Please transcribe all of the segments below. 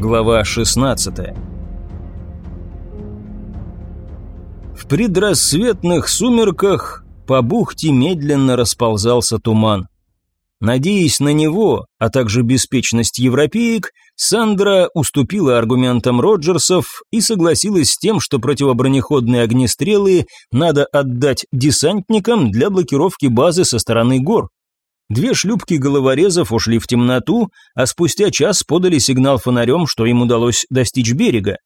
Глава 16 В предрассветных сумерках по бухте медленно расползался туман. Надеясь на него, а также беспечность европеек, Сандра уступила аргументам Роджерсов и согласилась с тем, что противобронеходные огнестрелы надо отдать десантникам для блокировки базы со стороны гор. Две шлюпки головорезов ушли в темноту, а спустя час подали сигнал фонарем, что им удалось достичь берега.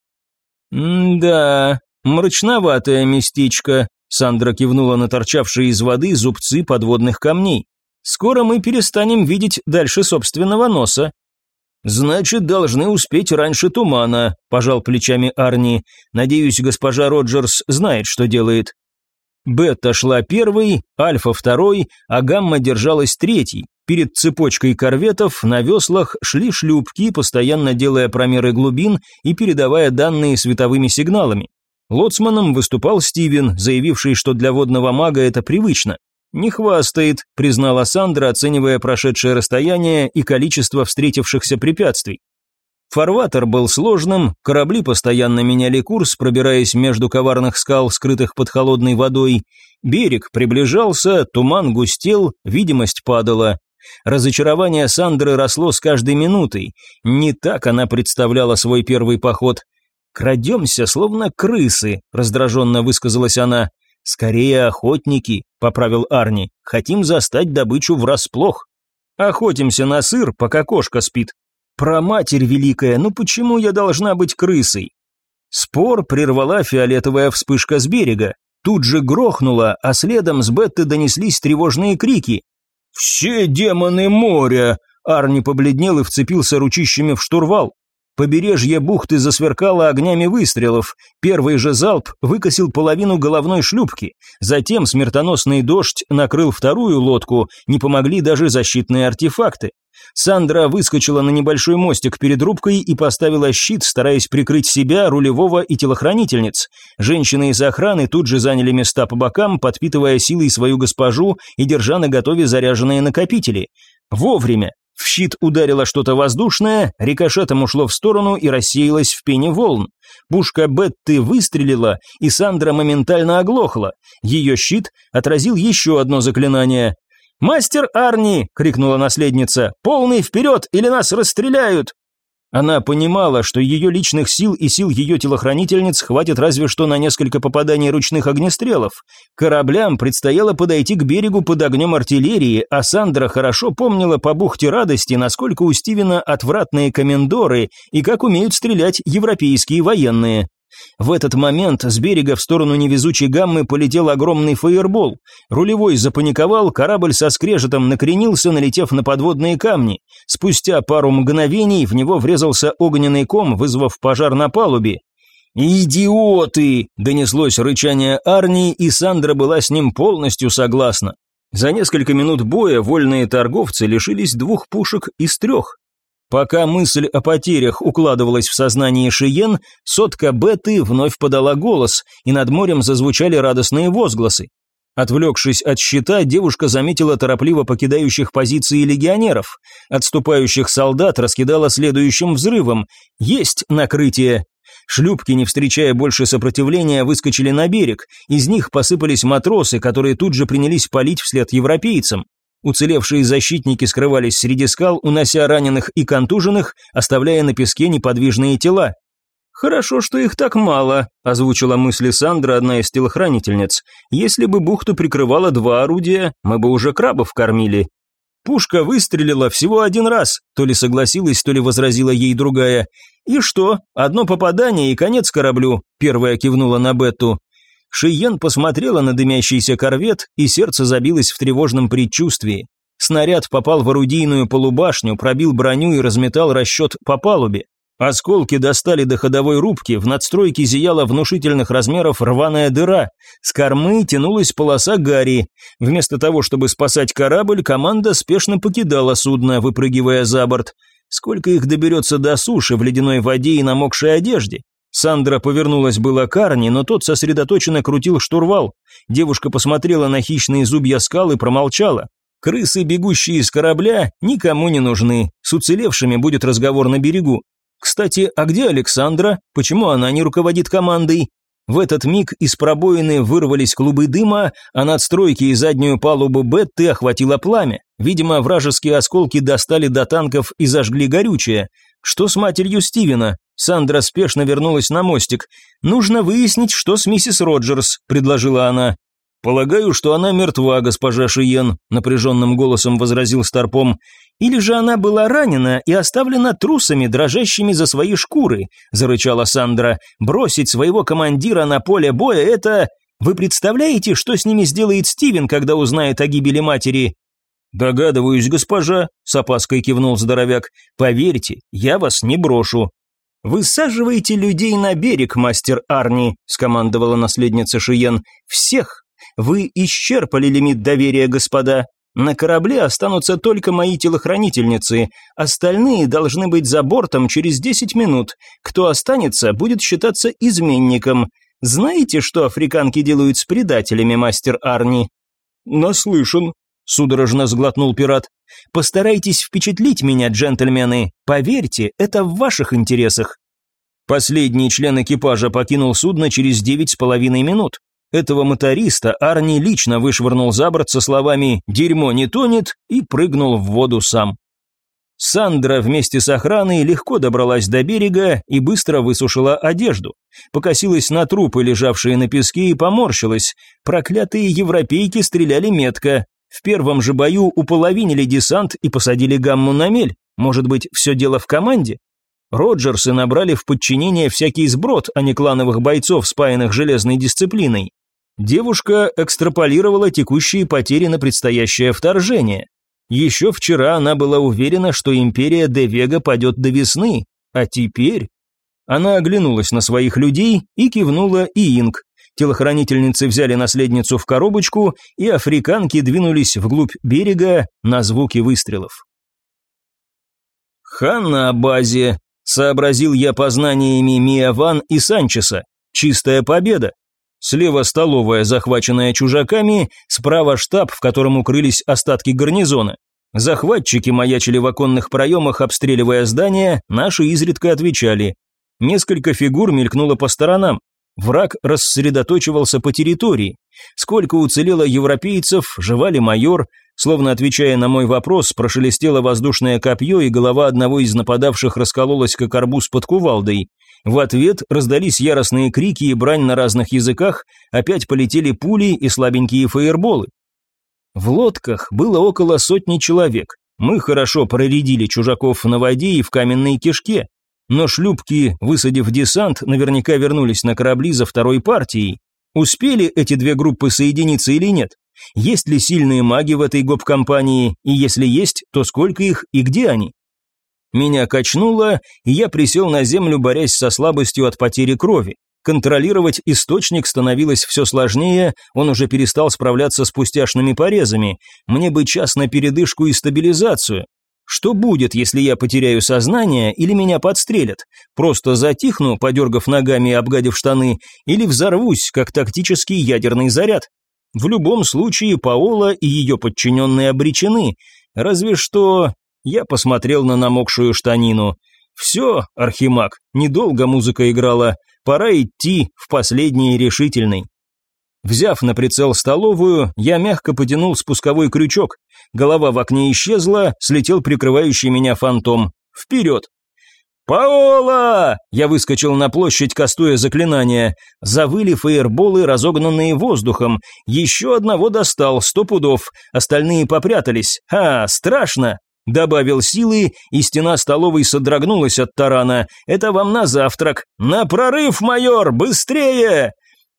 «Да, мрачноватое местечко», — Сандра кивнула на торчавшие из воды зубцы подводных камней. Скоро мы перестанем видеть дальше собственного носа. Значит, должны успеть раньше тумана, пожал плечами Арни. Надеюсь, госпожа Роджерс знает, что делает. Бета шла первой, Альфа второй, а Гамма держалась третьей. Перед цепочкой корветов на веслах шли шлюпки, постоянно делая промеры глубин и передавая данные световыми сигналами. Лоцманом выступал Стивен, заявивший, что для водного мага это привычно. «Не хвастает», – признала Сандра, оценивая прошедшее расстояние и количество встретившихся препятствий. Фарватер был сложным, корабли постоянно меняли курс, пробираясь между коварных скал, скрытых под холодной водой. Берег приближался, туман густел, видимость падала. Разочарование Сандры росло с каждой минутой. Не так она представляла свой первый поход. «Крадемся, словно крысы», – раздраженно высказалась она. «Скорее охотники», — поправил Арни. «Хотим застать добычу врасплох. Охотимся на сыр, пока кошка спит. Про матерь великая, ну почему я должна быть крысой?» Спор прервала фиолетовая вспышка с берега. Тут же грохнула, а следом с Бетты донеслись тревожные крики. «Все демоны моря!» Арни побледнел и вцепился ручищами в штурвал. Побережье бухты засверкало огнями выстрелов. Первый же залп выкосил половину головной шлюпки. Затем смертоносный дождь накрыл вторую лодку, не помогли даже защитные артефакты. Сандра выскочила на небольшой мостик перед рубкой и поставила щит, стараясь прикрыть себя, рулевого и телохранительниц. Женщины из охраны тут же заняли места по бокам, подпитывая силой свою госпожу и держа на готове заряженные накопители. Вовремя. В щит ударило что-то воздушное, рикошетом ушло в сторону и рассеялось в пене волн. Пушка Бетты выстрелила, и Сандра моментально оглохла. Ее щит отразил еще одно заклинание. «Мастер Арни!» — крикнула наследница. «Полный вперед, или нас расстреляют!» Она понимала, что ее личных сил и сил ее телохранительниц хватит разве что на несколько попаданий ручных огнестрелов. Кораблям предстояло подойти к берегу под огнем артиллерии, а Сандра хорошо помнила по бухте радости, насколько у Стивена отвратные комендоры и как умеют стрелять европейские военные. В этот момент с берега в сторону невезучей гаммы полетел огромный фаербол. Рулевой запаниковал, корабль со скрежетом накренился, налетев на подводные камни. Спустя пару мгновений в него врезался огненный ком, вызвав пожар на палубе. «Идиоты!» – донеслось рычание Арни, и Сандра была с ним полностью согласна. За несколько минут боя вольные торговцы лишились двух пушек из трех. Пока мысль о потерях укладывалась в сознание Шиен, сотка Беты вновь подала голос, и над морем зазвучали радостные возгласы. Отвлекшись от щита, девушка заметила торопливо покидающих позиции легионеров. Отступающих солдат раскидала следующим взрывом. Есть накрытие. Шлюпки, не встречая больше сопротивления, выскочили на берег. Из них посыпались матросы, которые тут же принялись палить вслед европейцам. Уцелевшие защитники скрывались среди скал, унося раненых и контуженных, оставляя на песке неподвижные тела. «Хорошо, что их так мало», – озвучила мысли Сандра, одна из телохранительниц. «Если бы бухту прикрывало два орудия, мы бы уже крабов кормили». Пушка выстрелила всего один раз, то ли согласилась, то ли возразила ей другая. «И что? Одно попадание и конец кораблю», – первая кивнула на Бетту. Шиен посмотрела на дымящийся корвет, и сердце забилось в тревожном предчувствии. Снаряд попал в орудийную полубашню, пробил броню и разметал расчет по палубе. Осколки достали до ходовой рубки, в надстройке зияла внушительных размеров рваная дыра. С кормы тянулась полоса гари. Вместо того, чтобы спасать корабль, команда спешно покидала судно, выпрыгивая за борт. Сколько их доберется до суши в ледяной воде и намокшей одежде? Сандра повернулась было к Арни, но тот сосредоточенно крутил штурвал. Девушка посмотрела на хищные зубья скал и промолчала. Крысы, бегущие из корабля, никому не нужны. С уцелевшими будет разговор на берегу. Кстати, а где Александра? Почему она не руководит командой? В этот миг из пробоины вырвались клубы дыма, а надстройки и заднюю палубу Бетты охватило пламя. Видимо, вражеские осколки достали до танков и зажгли горючее. Что с матерью Стивена? Сандра спешно вернулась на мостик. «Нужно выяснить, что с миссис Роджерс», – предложила она. «Полагаю, что она мертва, госпожа Шиен», – напряженным голосом возразил Старпом. «Или же она была ранена и оставлена трусами, дрожащими за свои шкуры», – зарычала Сандра. «Бросить своего командира на поле боя – это... Вы представляете, что с ними сделает Стивен, когда узнает о гибели матери?» «Догадываюсь, госпожа», – с опаской кивнул здоровяк. «Поверьте, я вас не брошу». «Высаживайте людей на берег, мастер Арни», – скомандовала наследница Шиен. «Всех, вы исчерпали лимит доверия, господа. На корабле останутся только мои телохранительницы, остальные должны быть за бортом через 10 минут. Кто останется, будет считаться изменником. Знаете, что африканки делают с предателями, мастер Арни? Наслышан, судорожно сглотнул пират. Постарайтесь впечатлить меня, джентльмены. Поверьте, это в ваших интересах. Последний член экипажа покинул судно через девять с половиной минут. Этого моториста Арни лично вышвырнул за борт со словами «дерьмо не тонет» и прыгнул в воду сам. Сандра вместе с охраной легко добралась до берега и быстро высушила одежду. Покосилась на трупы, лежавшие на песке, и поморщилась. Проклятые европейки стреляли метко. В первом же бою уполовинили десант и посадили гамму на мель. Может быть, все дело в команде? Роджерсы набрали в подчинение всякий сброд, а не клановых бойцов, спаянных железной дисциплиной. Девушка экстраполировала текущие потери на предстоящее вторжение. Еще вчера она была уверена, что империя Девега падет до весны, а теперь... Она оглянулась на своих людей и кивнула и Инг. Телохранительницы взяли наследницу в коробочку, и африканки двинулись вглубь берега на звуки выстрелов. «Хан на базе», — сообразил я познаниями Миаван и Санчеса. «Чистая победа. Слева столовая, захваченная чужаками, справа штаб, в котором укрылись остатки гарнизона. Захватчики маячили в оконных проемах, обстреливая здания, наши изредка отвечали. Несколько фигур мелькнуло по сторонам. Враг рассредоточивался по территории. Сколько уцелело европейцев, жевали майор, словно отвечая на мой вопрос, прошелестело воздушное копье, и голова одного из нападавших раскололась, как арбуз под кувалдой. В ответ раздались яростные крики и брань на разных языках, опять полетели пули и слабенькие фаерболы. В лодках было около сотни человек. Мы хорошо проредили чужаков на воде и в каменной кишке. Но шлюпки, высадив десант, наверняка вернулись на корабли за второй партией. Успели эти две группы соединиться или нет? Есть ли сильные маги в этой гоп-компании, и если есть, то сколько их и где они? Меня качнуло, и я присел на землю, борясь со слабостью от потери крови. Контролировать источник становилось все сложнее, он уже перестал справляться с пустяшными порезами. Мне бы час на передышку и стабилизацию. Что будет, если я потеряю сознание или меня подстрелят? Просто затихну, подергав ногами и обгадив штаны, или взорвусь, как тактический ядерный заряд? В любом случае Паола и ее подчиненные обречены, разве что я посмотрел на намокшую штанину. «Все, Архимаг, недолго музыка играла, пора идти в последний решительный». Взяв на прицел столовую, я мягко потянул спусковой крючок. Голова в окне исчезла, слетел прикрывающий меня фантом. Вперед! «Паола!» Я выскочил на площадь, кастуя заклинание. Завыли фейерболы, разогнанные воздухом. Еще одного достал, сто пудов. Остальные попрятались. «Ха, страшно!» Добавил силы, и стена столовой содрогнулась от тарана. «Это вам на завтрак! На прорыв, майор! Быстрее!»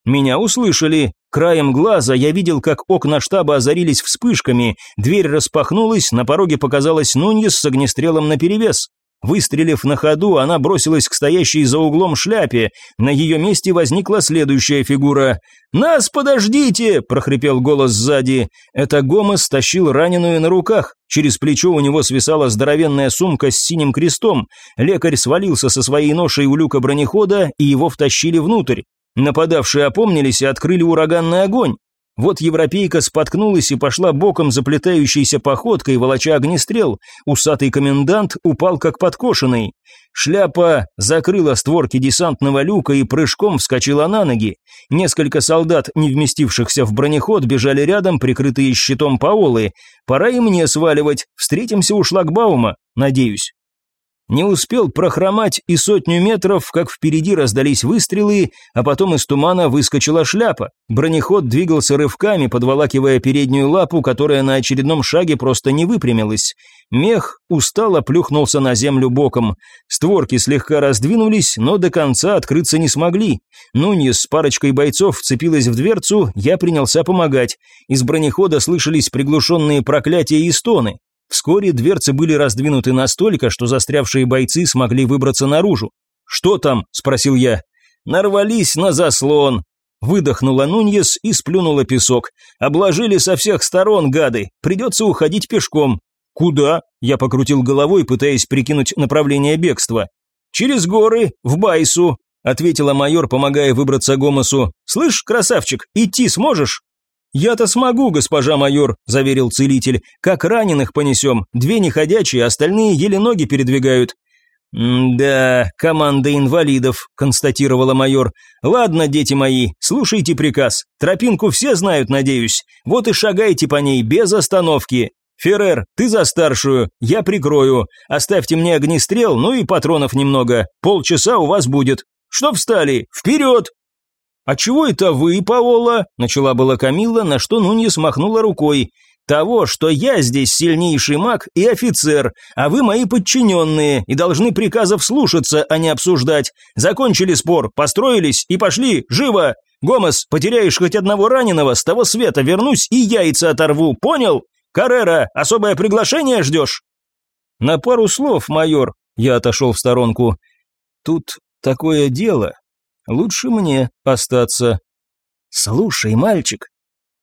Меня услышали. Краем глаза я видел, как окна штаба озарились вспышками. Дверь распахнулась, на пороге показалась Нуньес с огнестрелом наперевес. Выстрелив на ходу, она бросилась к стоящей за углом шляпе. На ее месте возникла следующая фигура. «Нас подождите!» – прохрипел голос сзади. Это Гомес тащил раненую на руках. Через плечо у него свисала здоровенная сумка с синим крестом. Лекарь свалился со своей ношей у люка бронехода, и его втащили внутрь. Нападавшие опомнились и открыли ураганный огонь. Вот европейка споткнулась и пошла боком заплетающейся походкой, волоча огнестрел. Усатый комендант упал как подкошенный. Шляпа закрыла створки десантного люка и прыжком вскочила на ноги. Несколько солдат, не вместившихся в бронеход, бежали рядом, прикрытые щитом Паолы. Пора и мне сваливать. Встретимся у шлагбаума, надеюсь. Не успел прохромать и сотню метров, как впереди раздались выстрелы, а потом из тумана выскочила шляпа. Бронеход двигался рывками, подволакивая переднюю лапу, которая на очередном шаге просто не выпрямилась. Мех устало плюхнулся на землю боком. Створки слегка раздвинулись, но до конца открыться не смогли. Нуньес с парочкой бойцов вцепилась в дверцу, я принялся помогать. Из бронехода слышались приглушенные проклятия и стоны. Вскоре дверцы были раздвинуты настолько, что застрявшие бойцы смогли выбраться наружу. «Что там?» – спросил я. «Нарвались на заслон». Выдохнула Нуньес и сплюнула песок. «Обложили со всех сторон, гады. Придется уходить пешком». «Куда?» – я покрутил головой, пытаясь прикинуть направление бегства. «Через горы, в Байсу», – ответила майор, помогая выбраться Гомосу. «Слышь, красавчик, идти сможешь?» «Я-то смогу, госпожа майор», – заверил целитель. «Как раненых понесем, две неходячие, остальные еле ноги передвигают». «Да, команда инвалидов», – констатировала майор. «Ладно, дети мои, слушайте приказ. Тропинку все знают, надеюсь. Вот и шагайте по ней без остановки. Феррер, ты за старшую, я прикрою. Оставьте мне огнестрел, ну и патронов немного. Полчаса у вас будет. Что встали? Вперед!» «А чего это вы, Паола?» – начала была Камилла, на что Нунья смахнула рукой. «Того, что я здесь сильнейший маг и офицер, а вы мои подчиненные и должны приказов слушаться, а не обсуждать. Закончили спор, построились и пошли, живо! Гомес, потеряешь хоть одного раненого, с того света вернусь и яйца оторву, понял? Каррера, особое приглашение ждешь?» «На пару слов, майор», – я отошел в сторонку. «Тут такое дело, Лучше мне остаться. Слушай, мальчик,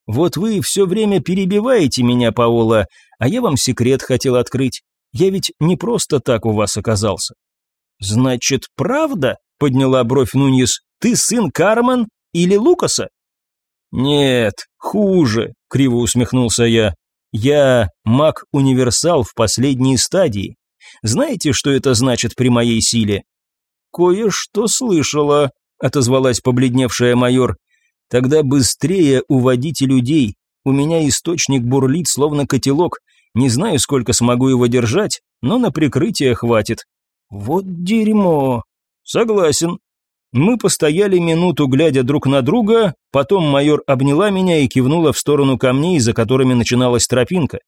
вот вы все время перебиваете меня, Паола, а я вам секрет хотел открыть. Я ведь не просто так у вас оказался. Значит, правда? Подняла бровь Нуньес. Ты сын Кармен или Лукаса? Нет, хуже, криво усмехнулся я. Я маг-универсал в последней стадии. Знаете, что это значит при моей силе? Кое-что слышала, отозвалась побледневшая майор. Тогда быстрее уводите людей. У меня источник бурлит, словно котелок. Не знаю, сколько смогу его держать, но на прикрытие хватит. Вот дерьмо. Согласен. Мы постояли минуту, глядя друг на друга, потом майор обняла меня и кивнула в сторону камней, за которыми начиналась тропинка.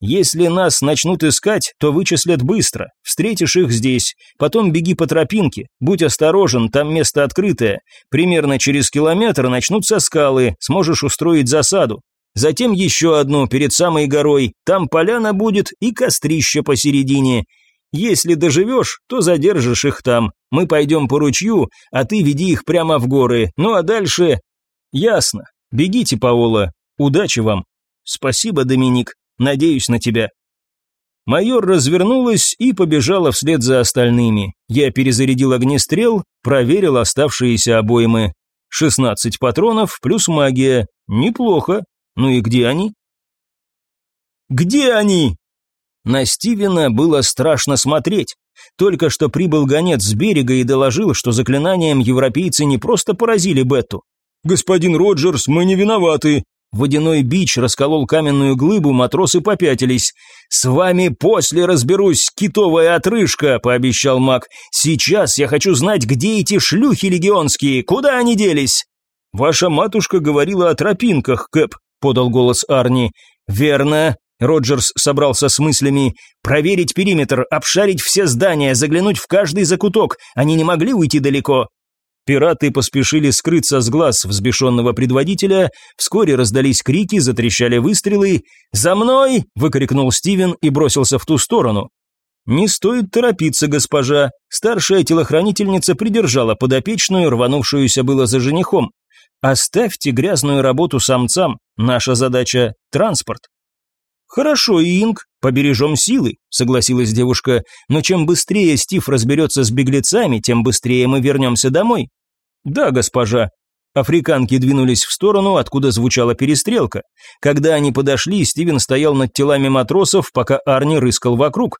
Если нас начнут искать, то вычислят быстро. Встретишь их здесь. Потом беги по тропинке. Будь осторожен, там место открытое. Примерно через километр начнутся скалы, сможешь устроить засаду. Затем еще одну перед самой горой. Там поляна будет и кострище посередине. Если доживешь, то задержишь их там. Мы пойдем по ручью, а ты веди их прямо в горы. Ну а дальше... Ясно. Бегите, Паола. Удачи вам. Спасибо, Доминик. Надеюсь на тебя». Майор развернулась и побежала вслед за остальными. Я перезарядил огнестрел, проверил оставшиеся обоймы. 16 патронов плюс магия. Неплохо. Ну и где они? Где они? На Стивена было страшно смотреть. Только что прибыл гонец с берега и доложил, что заклинанием европейцы не просто поразили Бетту. «Господин Роджерс, мы не виноваты. Водяной бич расколол каменную глыбу, матросы попятились. «С вами после разберусь, китовая отрыжка», — пообещал маг. «Сейчас я хочу знать, где эти шлюхи легионские, куда они делись?» «Ваша матушка говорила о тропинках, Кэп», — подал голос Арни. «Верно». Роджерс собрался с мыслями. «Проверить периметр, обшарить все здания, заглянуть в каждый закуток. Они не могли уйти далеко. Пираты поспешили скрыться с глаз взбешенного предводителя, вскоре раздались крики, затрещали выстрелы. «За мной!» – выкрикнул Стивен и бросился в ту сторону. «Не стоит торопиться, госпожа», – старшая телохранительница придержала подопечную, рванувшуюся было за женихом. «Оставьте грязную работу самцам, наша задача – транспорт». «Хорошо, Инг, побережем силы», — согласилась девушка, «но чем быстрее Стив разберется с беглецами, тем быстрее мы вернемся домой». «Да, госпожа». Африканки двинулись в сторону, откуда звучала перестрелка. Когда они подошли, Стивен стоял над телами матросов, пока Арни рыскал вокруг.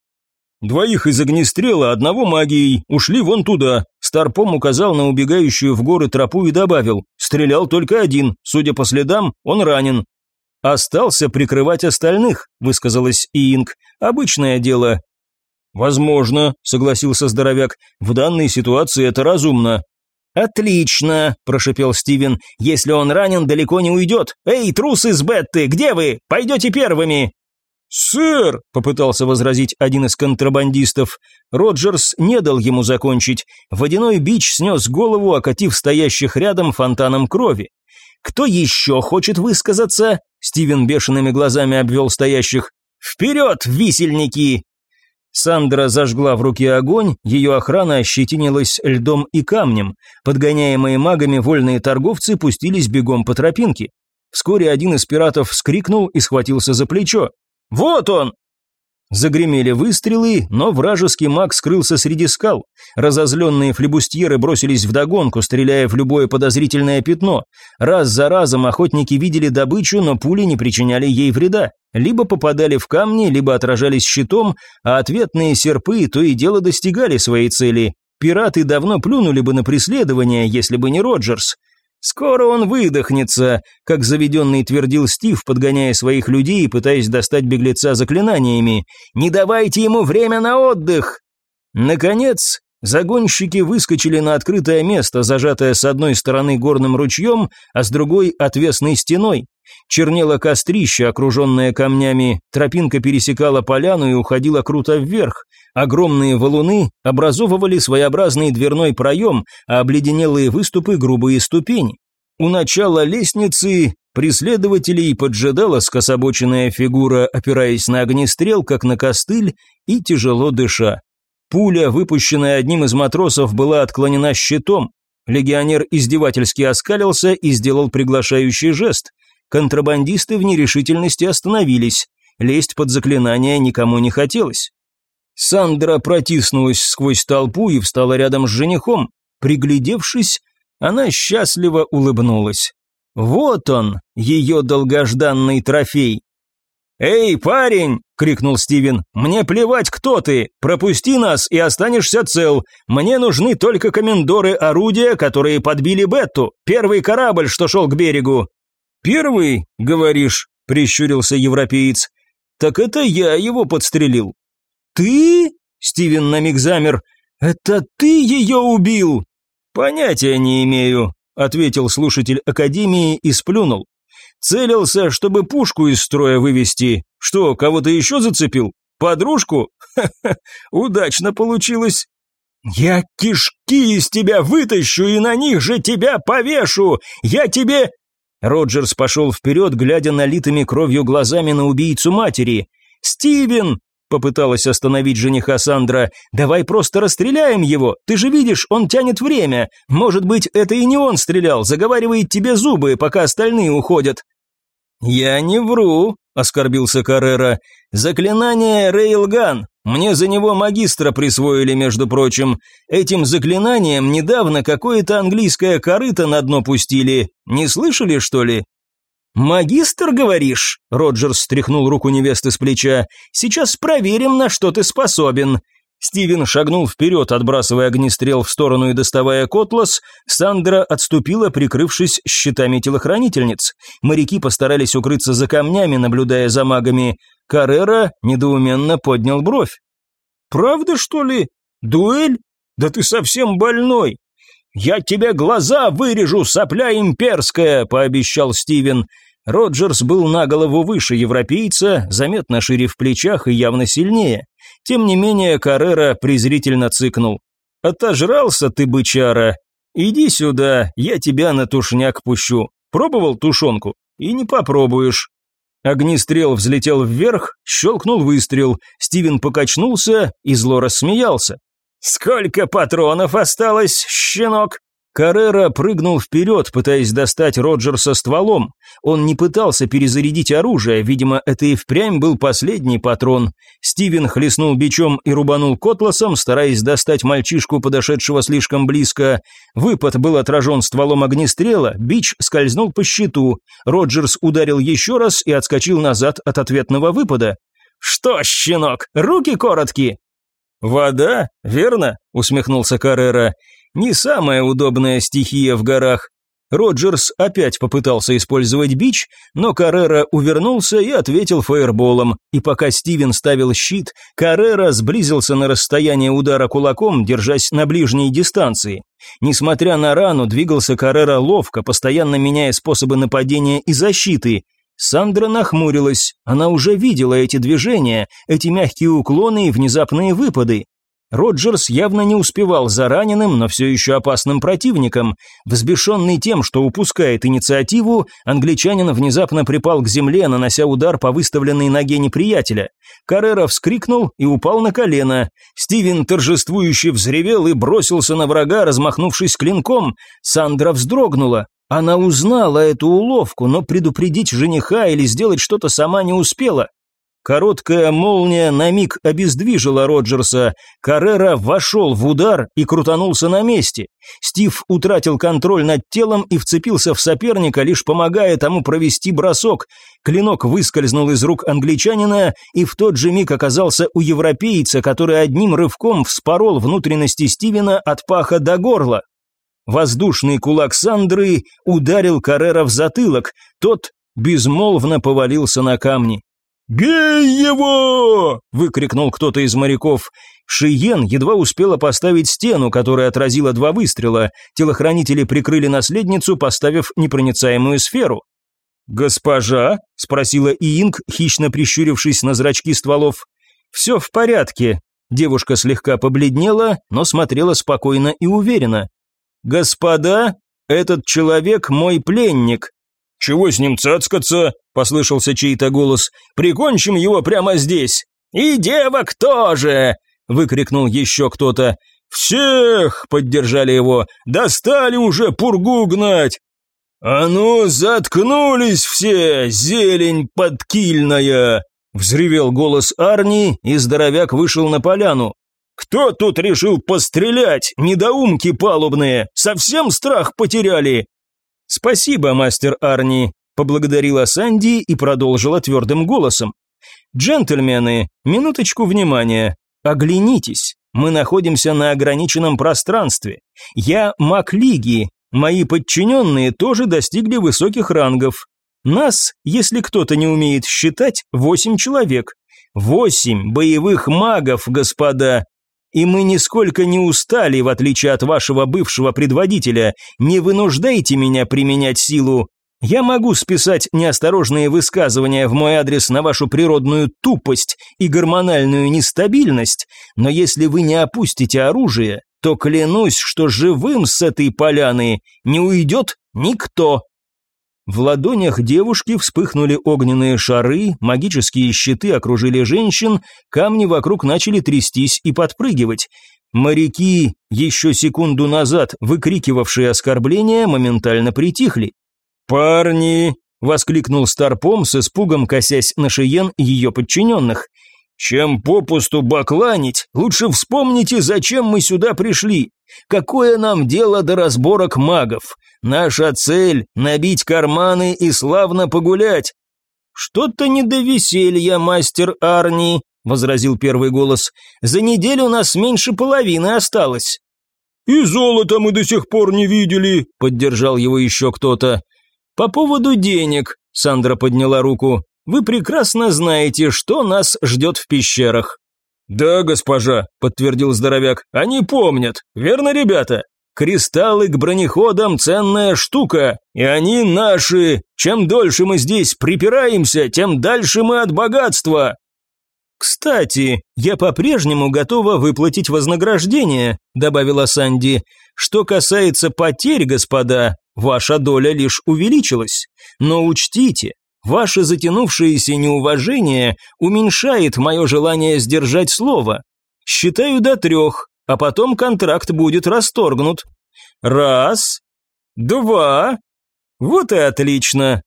«Двоих из огнестрела, одного магией, ушли вон туда». Старпом указал на убегающую в горы тропу и добавил. «Стрелял только один. Судя по следам, он ранен». «Остался прикрывать остальных», – высказалась Иинг. «Обычное дело». «Возможно», – согласился здоровяк. «В данной ситуации это разумно. «Отлично!» – прошипел Стивен. «Если он ранен, далеко не уйдет. Эй, трусы с Бетты, где вы? Пойдете первыми!» «Сэр!» – попытался возразить один из контрабандистов. Роджерс не дал ему закончить. Водяной бич снес голову, окатив стоящих рядом фонтаном крови. «Кто еще хочет высказаться?» Стивен бешеными глазами обвел стоящих. «Вперед, висельники!» Сандра зажгла в руке огонь, ее охрана ощетинилась льдом и камнем. Подгоняемые магами вольные торговцы пустились бегом по тропинке. Вскоре один из пиратов вскрикнул и схватился за плечо. «Вот он!» Загремели выстрелы, но вражеский маг скрылся среди скал. Разозленные флебустьеры бросились вдогонку, стреляя в любое подозрительное пятно. Раз за разом охотники видели добычу, но пули не причиняли ей вреда. Либо попадали в камни, либо отражались щитом, а ответные серпы то и дело достигали своей цели. Пираты давно плюнули бы на преследование, если бы не Роджерс. «Скоро он выдохнется», как заведенный твердил Стив, подгоняя своих людей и пытаясь достать беглеца заклинаниями. «Не давайте ему время на отдых!» Наконец, загонщики выскочили на открытое место, зажатое с одной стороны горным ручьем, а с другой – отвесной стеной. Чернело кострище, окруженное камнями, тропинка пересекала поляну и уходила круто вверх. Огромные валуны образовывали своеобразный дверной проем, а обледенелые выступы – грубые ступени. У начала лестницы преследователей поджидала скособоченная фигура, опираясь на огнестрел, как на костыль, и тяжело дыша. Пуля, выпущенная одним из матросов, была отклонена щитом. Легионер издевательски оскалился и сделал приглашающий жест. Контрабандисты в нерешительности остановились. Лезть под заклинание никому не хотелось. Сандра протиснулась сквозь толпу и встала рядом с женихом. Приглядевшись, она счастливо улыбнулась. Вот он, ее долгожданный трофей. «Эй, парень!» — крикнул Стивен. «Мне плевать, кто ты! Пропусти нас и останешься цел. Мне нужны только комендоры орудия, которые подбили Бетту, первый корабль, что шел к берегу. «Первый, говоришь?» – прищурился европеец. «Так это я его подстрелил». «Ты?» – Стивен на миг замер. «Это ты ее убил?» «Понятия не имею», – ответил слушатель Академии и сплюнул. «Целился, чтобы пушку из строя вывести. Что, кого-то еще зацепил? Подружку? Ха-ха, удачно получилось». «Я кишки из тебя вытащу и на них же тебя повешу! Я тебе...» Роджерс пошел вперед, глядя налитыми кровью глазами на убийцу матери. «Стивен!» – попыталась остановить жениха Сандра. «Давай просто расстреляем его. Ты же видишь, он тянет время. Может быть, это и не он стрелял, заговаривает тебе зубы, пока остальные уходят». «Я не вру», – оскорбился Каррера. «Заклинание Рейлган. Мне за него магистра присвоили, между прочим. Этим заклинанием недавно какое-то английское корыто на дно пустили. Не слышали, что ли?» «Магистр, говоришь?» Роджерс стряхнул руку невесты с плеча. «Сейчас проверим, на что ты способен. Стивен шагнул вперед, отбрасывая огнестрел в сторону и доставая котлас. Сандра отступила, прикрывшись щитами телохранительниц. Моряки постарались укрыться за камнями, наблюдая за магами. Каррера недоуменно поднял бровь. «Правда, что ли? Дуэль? Да ты совсем больной!» «Я тебе глаза вырежу, сопля имперская!» – пообещал Стивен. Роджерс был на голову выше европейца, заметно шире в плечах и явно сильнее. Тем не менее, Каррера презрительно цыкнул. «Отожрался ты, бычара! Иди сюда, я тебя на тушняк пущу. Пробовал тушенку? И не попробуешь». Огнестрел взлетел вверх, щелкнул выстрел. Стивен покачнулся и зло рассмеялся. «Сколько патронов осталось, щенок?» Каррера прыгнул вперед, пытаясь достать Роджерса стволом. Он не пытался перезарядить оружие, видимо, это и впрямь был последний патрон. Стивен хлестнул бичом и рубанул котласом, стараясь достать мальчишку, подошедшего слишком близко. Выпад был отражен стволом огнестрела, бич скользнул по щиту. Роджерс ударил еще раз и отскочил назад от ответного выпада. «Что, щенок, руки короткие?» «Вода, верно?» – усмехнулся Каррера. Не самая удобная стихия в горах. Роджерс опять попытался использовать бич, но Каррера увернулся и ответил фаерболом. И пока Стивен ставил щит, Каррера сблизился на расстояние удара кулаком, держась на ближней дистанции. Несмотря на рану, двигался Каррера ловко, постоянно меняя способы нападения и защиты. Сандра нахмурилась. Она уже видела эти движения, эти мягкие уклоны и внезапные выпады. Роджерс явно не успевал за раненым, но все еще опасным противником. Взбешенный тем, что упускает инициативу, англичанин внезапно припал к земле, нанося удар по выставленной ноге неприятеля. Каррера вскрикнул и упал на колено. Стивен торжествующе взревел и бросился на врага, размахнувшись клинком. Сандра вздрогнула. Она узнала эту уловку, но предупредить жениха или сделать что-то сама не успела. Короткая молния на миг обездвижила Роджерса. Каррера вошел в удар и крутанулся на месте. Стив утратил контроль над телом и вцепился в соперника, лишь помогая тому провести бросок. Клинок выскользнул из рук англичанина и в тот же миг оказался у европейца, который одним рывком вспорол внутренности Стивена от паха до горла. Воздушный кулак Сандры ударил Каррера в затылок, тот безмолвно повалился на камни. «Бей его!» – выкрикнул кто-то из моряков. Шиен едва успела поставить стену, которая отразила два выстрела. Телохранители прикрыли наследницу, поставив непроницаемую сферу. «Госпожа?» – спросила Иинг, хищно прищурившись на зрачки стволов. «Все в порядке». Девушка слегка побледнела, но смотрела спокойно и уверенно. «Господа, этот человек мой пленник». «Чего с ним цацкаться?» – послышался чей-то голос. «Прикончим его прямо здесь!» «И девок тоже!» – выкрикнул еще кто-то. «Всех!» – поддержали его. «Достали уже пургу гнать!» «А ну, заткнулись все, зелень подкильная!» Взревел голос Арни, и здоровяк вышел на поляну. «Кто тут решил пострелять? Недоумки палубные! Совсем страх потеряли!» «Спасибо, мастер Арни», поблагодарила Санди и продолжила твердым голосом. «Джентльмены, минуточку внимания. Оглянитесь. Мы находимся на ограниченном пространстве. Я маг Лиги. Мои подчиненные тоже достигли высоких рангов. Нас, если кто-то не умеет считать, восемь человек. Восемь боевых магов, господа. И мы нисколько не устали, в отличие от вашего бывшего предводителя. Не вынуждайте меня применять силу. Я могу списать неосторожные высказывания в мой адрес на вашу природную тупость и гормональную нестабильность, но если вы не опустите оружие, то клянусь, что живым с этой поляны не уйдет никто. В ладонях девушки вспыхнули огненные шары, магические щиты окружили женщин, камни вокруг начали трястись и подпрыгивать. Моряки, еще секунду назад выкрикивавшие оскорбления, моментально притихли. «Парни!» – воскликнул Старпом с испугом, косясь на Шиен и ее подчиненных. «Чем попусту бакланить, лучше вспомните, зачем мы сюда пришли. Какое нам дело до разборок магов? Наша цель – набить карманы и славно погулять». «Что-то не до веселья, мастер Арни», – возразил первый голос. «За неделю у нас меньше половины осталось». «И золото мы до сих пор не видели», – поддержал его еще кто-то. «По поводу денег», – Сандра подняла руку, – «вы прекрасно знаете, что нас ждет в пещерах». «Да, госпожа», – подтвердил здоровяк, – «они помнят, верно, ребята? Кристаллы к бронеходам – ценная штука, и они наши. Чем дольше мы здесь припираемся, тем дальше мы от богатства». «Кстати, я по-прежнему готова выплатить вознаграждение», – добавила Санди. «Что касается потерь, господа, ваша доля лишь увеличилась. Но учтите, ваше затянувшееся неуважение уменьшает мое желание сдержать слово. Считаю до трех, а потом контракт будет расторгнут. Раз, два. Вот и отлично.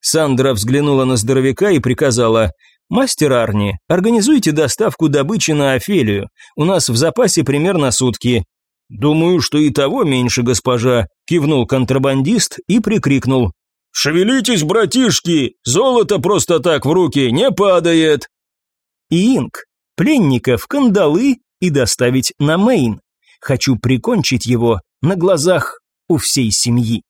Сандра взглянула на здоровяка и приказала, «Мастер Арни, организуйте доставку добычи на Офелию. У нас в запасе примерно сутки». «Думаю, что и того меньше, госпожа», – кивнул контрабандист и прикрикнул. «Шевелитесь, братишки! Золото просто так в руки не падает!» Инг, пленника в кандалы и доставить на Мейн. Хочу прикончить его на глазах у всей семьи.